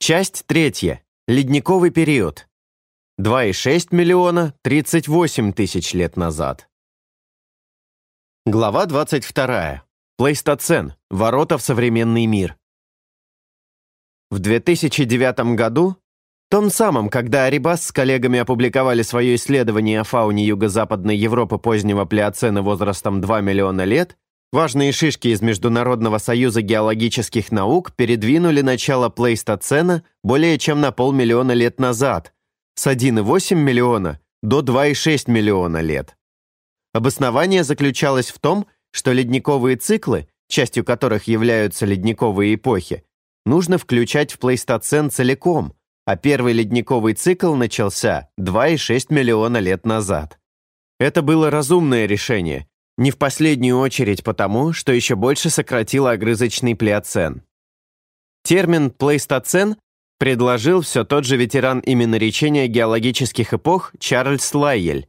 Часть третья. Ледниковый период. 2,6 миллиона 38 тысяч лет назад. Глава 22. Плейстоцен. Ворота в современный мир. В 2009 году, том самом, когда Арибас с коллегами опубликовали свое исследование о фауне Юго-Западной Европы позднего плеоцена возрастом 2 миллиона лет, важные шишки из Международного союза геологических наук передвинули начало плейстоцена более чем на полмиллиона лет назад, с 1,8 миллиона до 2,6 миллиона лет. Обоснование заключалось в том, что ледниковые циклы, частью которых являются ледниковые эпохи, нужно включать в плейстоцен целиком, а первый ледниковый цикл начался 2,6 миллиона лет назад. Это было разумное решение, не в последнюю очередь потому, что еще больше сократило огрызочный плеоцен. Термин «плейстоцен» предложил все тот же ветеран именно речения геологических эпох Чарльз Лайель.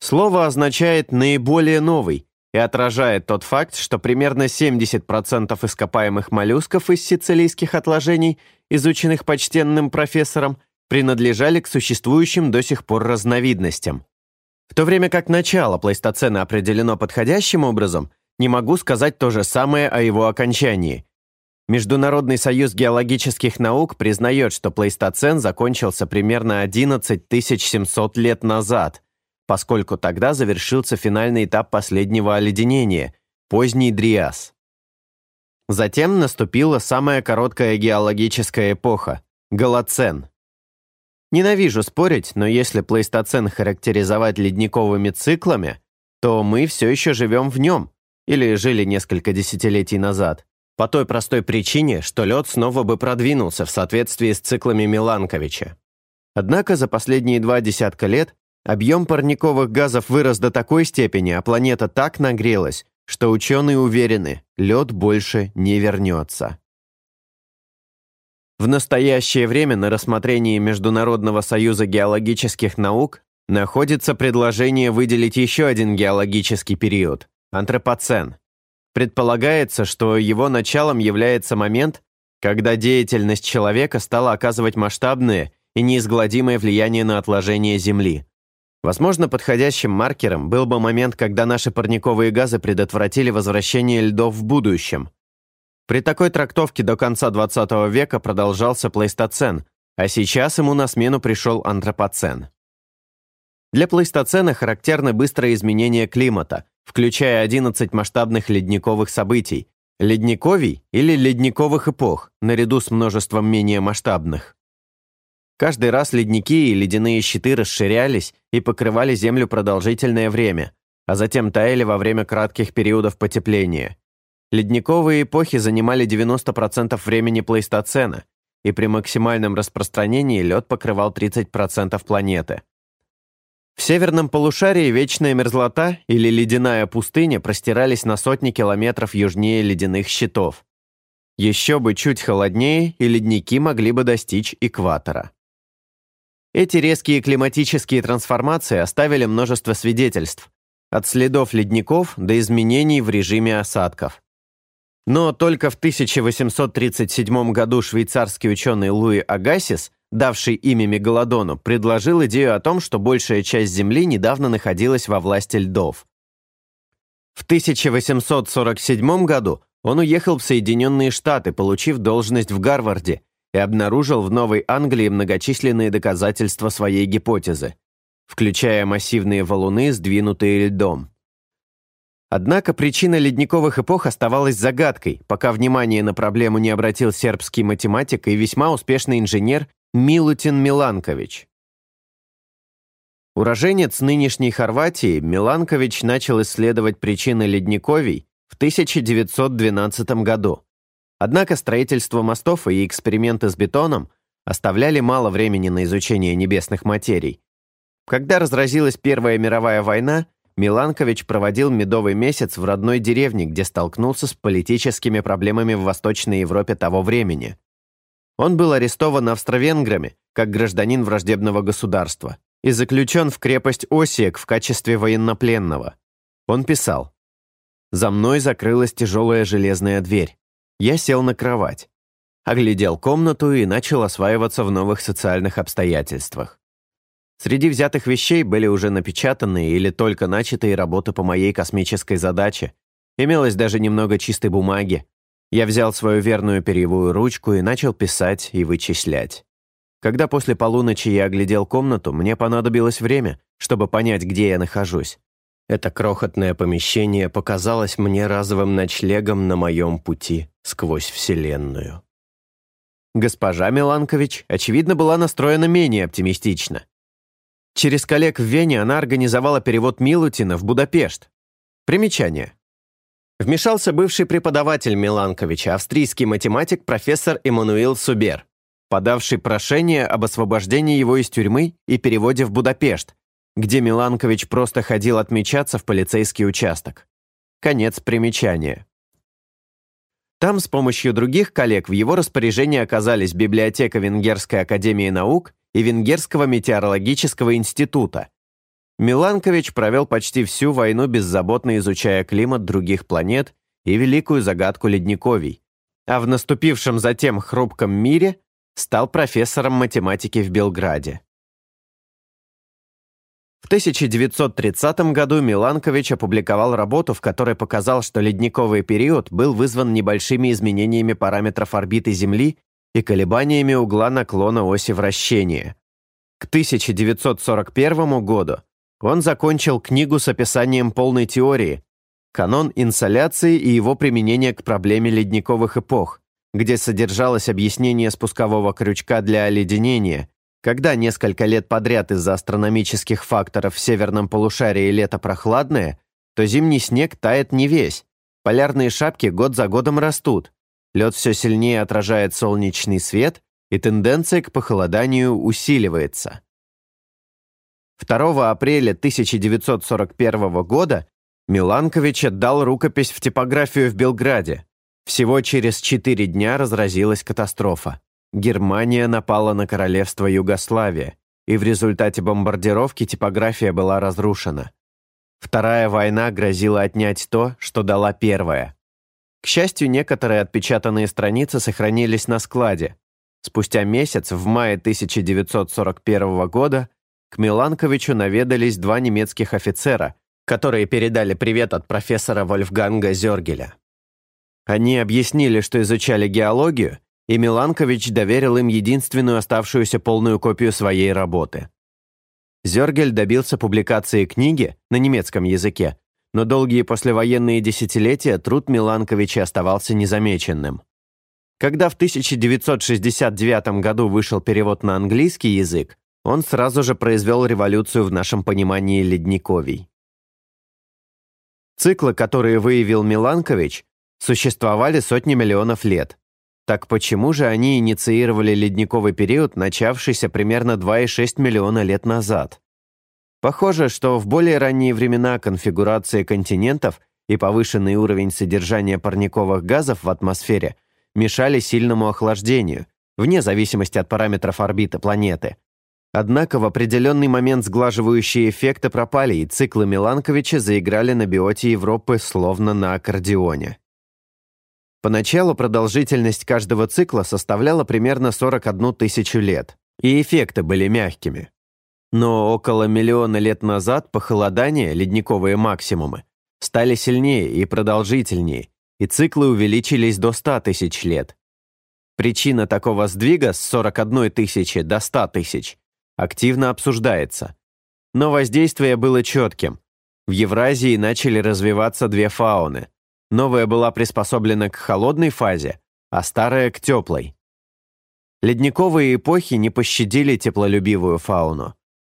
Слово означает «наиболее новый» и отражает тот факт, что примерно 70% ископаемых моллюсков из сицилийских отложений, изученных почтенным профессором, принадлежали к существующим до сих пор разновидностям. В то время как начало плейстоцена определено подходящим образом, не могу сказать то же самое о его окончании. Международный союз геологических наук признает, что плейстоцен закончился примерно 11 700 лет назад, поскольку тогда завершился финальный этап последнего оледенения – поздний Дриас. Затем наступила самая короткая геологическая эпоха – Голоцен. Ненавижу спорить, но если плейстоцен характеризовать ледниковыми циклами, то мы все еще живем в нем, или жили несколько десятилетий назад. По той простой причине, что лед снова бы продвинулся в соответствии с циклами Миланковича. Однако за последние два десятка лет объем парниковых газов вырос до такой степени, а планета так нагрелась, что ученые уверены, лед больше не вернется. В настоящее время на рассмотрении Международного союза геологических наук находится предложение выделить еще один геологический период – антропоцен – Предполагается, что его началом является момент, когда деятельность человека стала оказывать масштабное и неизгладимое влияние на отложение Земли. Возможно, подходящим маркером был бы момент, когда наши парниковые газы предотвратили возвращение льдов в будущем. При такой трактовке до конца 20 века продолжался плейстоцен, а сейчас ему на смену пришел антропоцен. Для плейстоцена характерны быстрое изменение климата, включая 11 масштабных ледниковых событий, ледниковий или ледниковых эпох, наряду с множеством менее масштабных. Каждый раз ледники и ледяные щиты расширялись и покрывали Землю продолжительное время, а затем таяли во время кратких периодов потепления. Ледниковые эпохи занимали 90% времени плейстоцена, и при максимальном распространении лед покрывал 30% планеты. В северном полушарии вечная мерзлота или ледяная пустыня простирались на сотни километров южнее ледяных щитов. Еще бы чуть холоднее, и ледники могли бы достичь экватора. Эти резкие климатические трансформации оставили множество свидетельств, от следов ледников до изменений в режиме осадков. Но только в 1837 году швейцарский ученый Луи Агасис давший имя Мегалодону, предложил идею о том, что большая часть Земли недавно находилась во власти льдов. В 1847 году он уехал в Соединенные Штаты, получив должность в Гарварде, и обнаружил в Новой Англии многочисленные доказательства своей гипотезы, включая массивные валуны, сдвинутые льдом. Однако причина ледниковых эпох оставалась загадкой, пока внимание на проблему не обратил сербский математик и весьма успешный инженер Милутин Миланкович. Уроженец нынешней Хорватии, Миланкович начал исследовать причины ледниковий в 1912 году. Однако строительство мостов и эксперименты с бетоном оставляли мало времени на изучение небесных материй. Когда разразилась Первая мировая война, Миланкович проводил медовый месяц в родной деревне, где столкнулся с политическими проблемами в Восточной Европе того времени. Он был арестован австро-венграми как гражданин враждебного государства и заключен в крепость Осиек в качестве военнопленного. Он писал, «За мной закрылась тяжелая железная дверь. Я сел на кровать. оглядел комнату и начал осваиваться в новых социальных обстоятельствах. Среди взятых вещей были уже напечатанные или только начатые работы по моей космической задаче. Имелось даже немного чистой бумаги. Я взял свою верную перьевую ручку и начал писать и вычислять. Когда после полуночи я оглядел комнату, мне понадобилось время, чтобы понять, где я нахожусь. Это крохотное помещение показалось мне разовым ночлегом на моем пути сквозь Вселенную. Госпожа Миланкович, очевидно, была настроена менее оптимистично. Через коллег в Вене она организовала перевод Милутина в Будапешт. Примечание. Вмешался бывший преподаватель Миланковича, австрийский математик профессор Эммануил Субер, подавший прошение об освобождении его из тюрьмы и переводе в Будапешт, где Миланкович просто ходил отмечаться в полицейский участок. Конец примечания. Там с помощью других коллег в его распоряжении оказались библиотека Венгерской академии наук и Венгерского метеорологического института. Миланкович провел почти всю войну беззаботно изучая климат других планет и великую загадку ледниковий, а в наступившем затем хрупком мире стал профессором математики в Белграде. В 1930 году Миланкович опубликовал работу, в которой показал, что ледниковый период был вызван небольшими изменениями параметров орбиты Земли и колебаниями угла наклона оси вращения. К 1941 году он закончил книгу с описанием полной теории «Канон инсоляции и его применение к проблеме ледниковых эпох», где содержалось объяснение спускового крючка для оледенения – когда несколько лет подряд из-за астрономических факторов в северном полушарии лето прохладное, то зимний снег тает не весь. Полярные шапки год за годом растут. Лед все сильнее отражает солнечный свет, и тенденция к похолоданию усиливается. 2 апреля 1941 года Миланкович отдал рукопись в типографию в Белграде. Всего через четыре дня разразилась катастрофа. Германия напала на королевство Югославия, и в результате бомбардировки типография была разрушена. Вторая война грозила отнять то, что дала первая. К счастью, некоторые отпечатанные страницы сохранились на складе. Спустя месяц, в мае 1941 года, к Миланковичу наведались два немецких офицера, которые передали привет от профессора Вольфганга Зергеля. Они объяснили, что изучали геологию и Миланкович доверил им единственную оставшуюся полную копию своей работы. Зергель добился публикации книги на немецком языке, но долгие послевоенные десятилетия труд Миланковича оставался незамеченным. Когда в 1969 году вышел перевод на английский язык, он сразу же произвел революцию в нашем понимании ледниковий. Циклы, которые выявил Миланкович, существовали сотни миллионов лет. Так почему же они инициировали ледниковый период, начавшийся примерно 2,6 миллиона лет назад? Похоже, что в более ранние времена конфигурация континентов и повышенный уровень содержания парниковых газов в атмосфере мешали сильному охлаждению, вне зависимости от параметров орбиты планеты. Однако в определенный момент сглаживающие эффекты пропали, и циклы Миланковича заиграли на биоте Европы словно на аккордеоне. Поначалу продолжительность каждого цикла составляла примерно 41 тысячу лет, и эффекты были мягкими. Но около миллиона лет назад похолодания, ледниковые максимумы, стали сильнее и продолжительнее, и циклы увеличились до 100 тысяч лет. Причина такого сдвига с 41 тысячи до 100 тысяч активно обсуждается. Но воздействие было четким. В Евразии начали развиваться две фауны – Новая была приспособлена к холодной фазе, а старая — к теплой. Ледниковые эпохи не пощадили теплолюбивую фауну.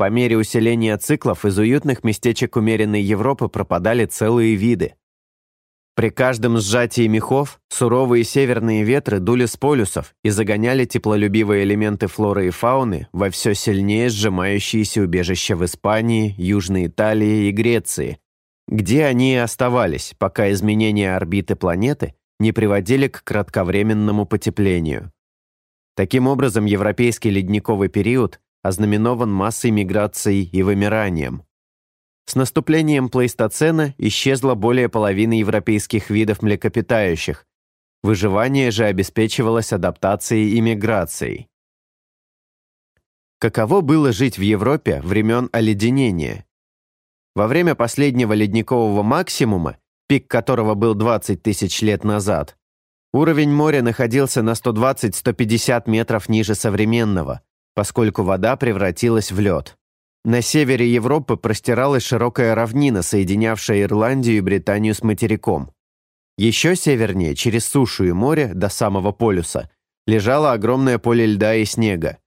По мере усиления циклов из уютных местечек умеренной Европы пропадали целые виды. При каждом сжатии мехов суровые северные ветры дули с полюсов и загоняли теплолюбивые элементы флоры и фауны во все сильнее сжимающиеся убежища в Испании, Южной Италии и Греции, где они и оставались, пока изменения орбиты планеты не приводили к кратковременному потеплению. Таким образом, европейский ледниковый период ознаменован массой миграций и вымиранием. С наступлением плейстоцена исчезло более половины европейских видов млекопитающих, Выживание же обеспечивалось адаптацией и миграцией. Каково было жить в Европе времен оледенения? Во время последнего ледникового максимума, пик которого был 20 тысяч лет назад, уровень моря находился на 120-150 метров ниже современного, поскольку вода превратилась в лед. На севере Европы простиралась широкая равнина, соединявшая Ирландию и Британию с материком. Еще севернее, через сушу и море, до самого полюса, лежало огромное поле льда и снега.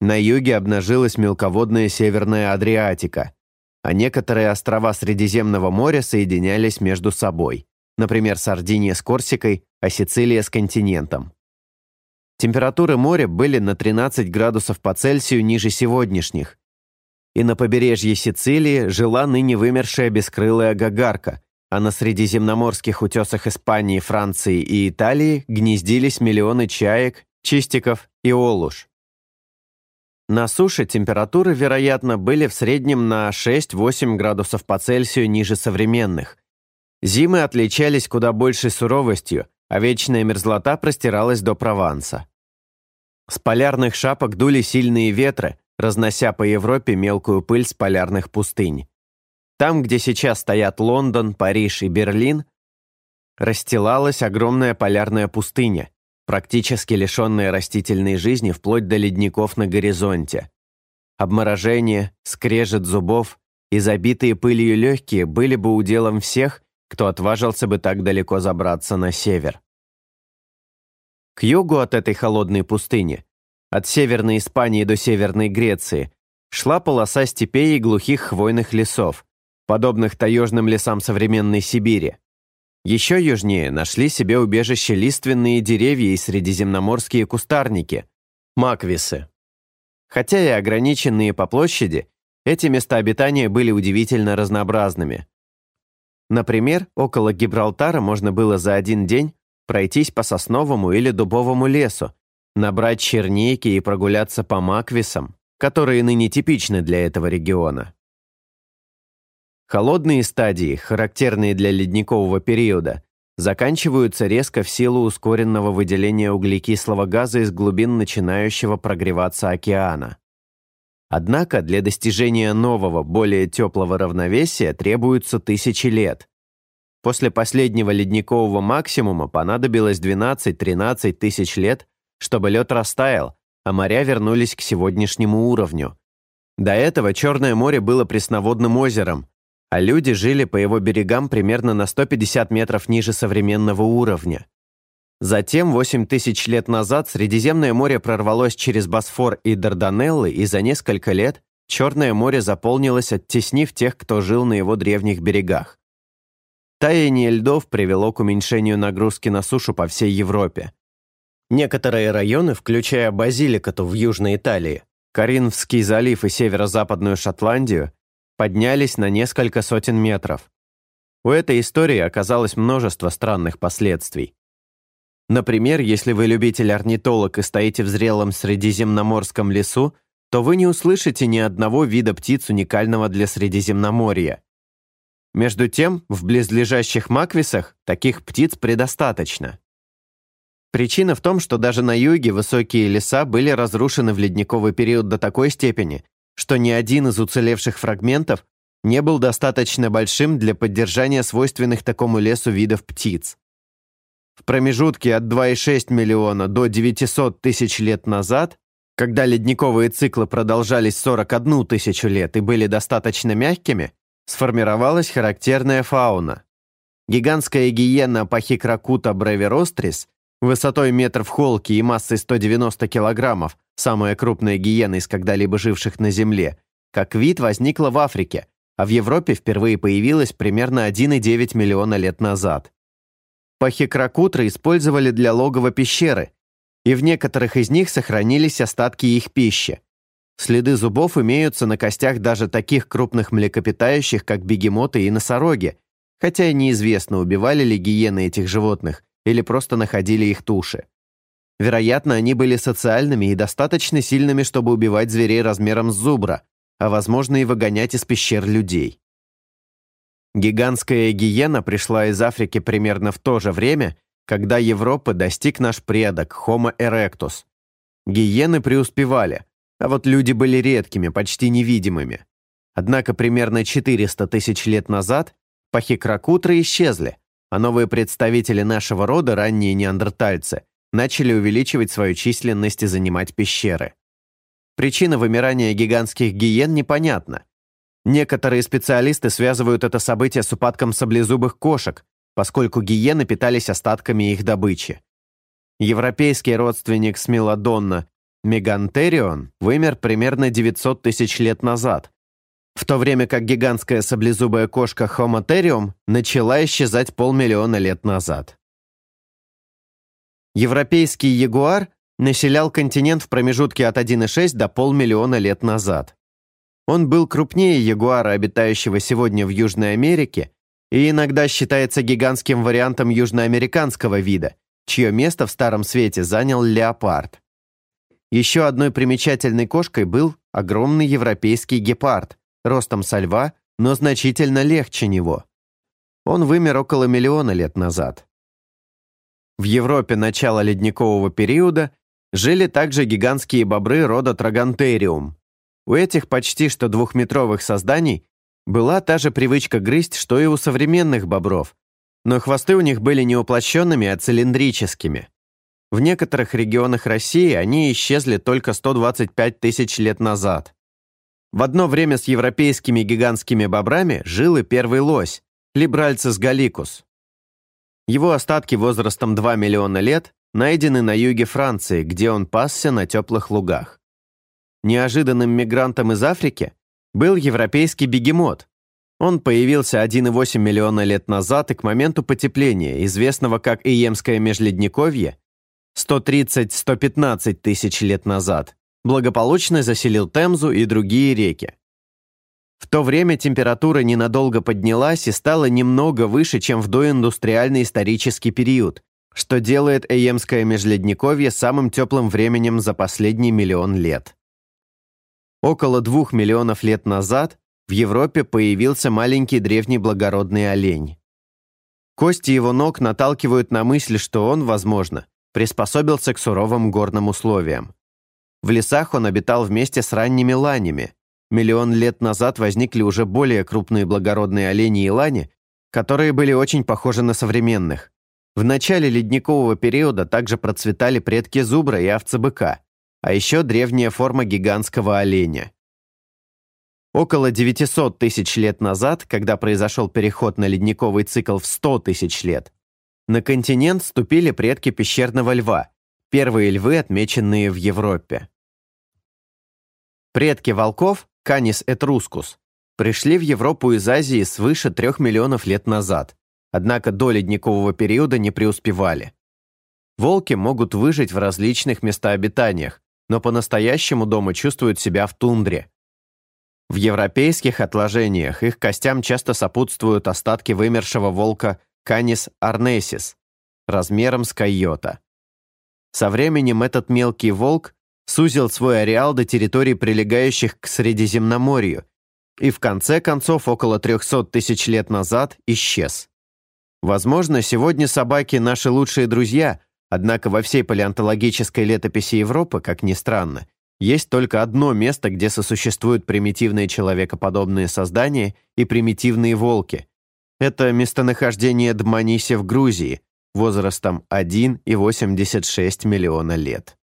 На юге обнажилась мелководная Северная Адриатика, а некоторые острова Средиземного моря соединялись между собой, например, Сардиния с Корсикой, а Сицилия с континентом. Температуры моря были на 13 градусов по Цельсию ниже сегодняшних, и на побережье Сицилии жила ныне вымершая бескрылая гагарка, а на средиземноморских утесах Испании, Франции и Италии гнездились миллионы чаек, чистиков и олуш. На суше температуры, вероятно, были в среднем на 6-8 градусов по Цельсию ниже современных. Зимы отличались куда большей суровостью, а вечная мерзлота простиралась до Прованса. С полярных шапок дули сильные ветры, разнося по Европе мелкую пыль с полярных пустынь. Там, где сейчас стоят Лондон, Париж и Берлин, расстилалась огромная полярная пустыня, практически лишенная растительной жизни вплоть до ледников на горизонте. Обморожение, скрежет зубов и забитые пылью легкие были бы уделом всех, кто отважился бы так далеко забраться на север. К югу от этой холодной пустыни, от северной Испании до северной Греции, шла полоса степей и глухих хвойных лесов, подобных таежным лесам современной Сибири. Еще южнее нашли себе убежище лиственные деревья и средиземноморские кустарники – маквисы. Хотя и ограниченные по площади, эти места обитания были удивительно разнообразными. Например, около Гибралтара можно было за один день пройтись по сосновому или дубовому лесу, набрать черники и прогуляться по маквисам, которые ныне типичны для этого региона. Холодные стадии, характерные для ледникового периода, заканчиваются резко в силу ускоренного выделения углекислого газа из глубин начинающего прогреваться океана. Однако для достижения нового, более теплого равновесия требуются тысячи лет. После последнего ледникового максимума понадобилось 12-13 тысяч лет, чтобы лед растаял, а моря вернулись к сегодняшнему уровню. До этого Черное море было пресноводным озером, а люди жили по его берегам примерно на 150 метров ниже современного уровня. Затем, 8 тысяч лет назад, Средиземное море прорвалось через Босфор и Дарданеллы, и за несколько лет Черное море заполнилось, оттеснив тех, кто жил на его древних берегах. Таяние льдов привело к уменьшению нагрузки на сушу по всей Европе. Некоторые районы, включая Базиликату в Южной Италии, Каринфский залив и северо-западную Шотландию, поднялись на несколько сотен метров. У этой истории оказалось множество странных последствий. Например, если вы любитель орнитолог и стоите в зрелом средиземноморском лесу, то вы не услышите ни одного вида птиц уникального для Средиземноморья. Между тем, в близлежащих Маквисах таких птиц предостаточно. Причина в том, что даже на юге высокие леса были разрушены в ледниковый период до такой степени, что ни один из уцелевших фрагментов не был достаточно большим для поддержания свойственных такому лесу видов птиц. В промежутке от 2,6 миллиона до 900 тысяч лет назад, когда ледниковые циклы продолжались 41 тысячу лет и были достаточно мягкими, сформировалась характерная фауна. Гигантская гиена Пахикракута бреверострис высотой метр в холке и массой 190 килограммов, самая крупная гиена из когда-либо живших на Земле, как вид возникла в Африке, а в Европе впервые появилась примерно 1,9 миллиона лет назад. Пахикракутры использовали для логова пещеры, и в некоторых из них сохранились остатки их пищи. Следы зубов имеются на костях даже таких крупных млекопитающих, как бегемоты и носороги, хотя неизвестно, убивали ли гиены этих животных или просто находили их туши. Вероятно, они были социальными и достаточно сильными, чтобы убивать зверей размером с зубра, а возможно и выгонять из пещер людей. Гигантская гиена пришла из Африки примерно в то же время когда Европы достиг наш предок Homo erectus. Гиены преуспевали, а вот люди были редкими, почти невидимыми. Однако примерно 400 тысяч лет назад пахикракутры исчезли, а новые представители нашего рода, ранние неандертальцы, начали увеличивать свою численность и занимать пещеры. Причина вымирания гигантских гиен непонятна. Некоторые специалисты связывают это событие с упадком саблезубых кошек, поскольку гиены питались остатками их добычи. Европейский родственник Смелодонна Мегантерион вымер примерно 900 тысяч лет назад, в то время как гигантская саблезубая кошка Хомотериум начала исчезать полмиллиона лет назад. Европейский ягуар населял континент в промежутке от 1,6 до полмиллиона лет назад. Он был крупнее ягуара, обитающего сегодня в Южной Америке, и иногда считается гигантским вариантом южноамериканского вида, чье место в Старом Свете занял леопард. Еще одной примечательной кошкой был огромный европейский гепард, ростом со льва, но значительно легче него. Он вымер около миллиона лет назад. В Европе начала ледникового периода жили также гигантские бобры рода Трагантериум. У этих почти что двухметровых созданий была та же привычка грызть, что и у современных бобров, но хвосты у них были не уплощенными, а цилиндрическими. В некоторых регионах России они исчезли только 125 тысяч лет назад. В одно время с европейскими гигантскими бобрами жил и первый лось, Либральцис галикус. Его остатки возрастом 2 миллиона лет найдены на юге Франции, где он пасся на теплых лугах. Неожиданным мигрантом из Африки был европейский бегемот. Он появился 1,8 миллиона лет назад и к моменту потепления, известного как Иемское межледниковье, 130-115 тысяч лет назад, благополучно заселил Темзу и другие реки. В то время температура ненадолго поднялась и стала немного выше, чем в доиндустриальный исторический период, что делает Эемское межледниковье самым теплым временем за последний миллион лет. Около двух миллионов лет назад в Европе появился маленький древний благородный олень. Кости его ног наталкивают на мысль, что он, возможно, приспособился к суровым горным условиям. В лесах он обитал вместе с ранними ланями. Миллион лет назад возникли уже более крупные благородные олени и лани, которые были очень похожи на современных. В начале ледникового периода также процветали предки зубра и овцы-быка, а еще древняя форма гигантского оленя. Около 900 тысяч лет назад, когда произошел переход на ледниковый цикл в 100 тысяч лет, на континент ступили предки пещерного льва, первые львы, отмеченные в Европе. Предки волков, Canis etruscus, пришли в Европу из Азии свыше трех миллионов лет назад, однако до ледникового периода не преуспевали. Волки могут выжить в различных местообитаниях, но по-настоящему дома чувствуют себя в тундре. В европейских отложениях их костям часто сопутствуют остатки вымершего волка Canis arnesis размером с койота. Со временем этот мелкий волк сузил свой ареал до территорий, прилегающих к Средиземноморью, и в конце концов около 300 тысяч лет назад исчез. Возможно, сегодня собаки наши лучшие друзья, однако во всей палеонтологической летописи Европы, как ни странно, есть только одно место, где сосуществуют примитивные человекоподобные создания и примитивные волки. Это местонахождение Дманиси в Грузии, возрастом 1,86 миллиона лет.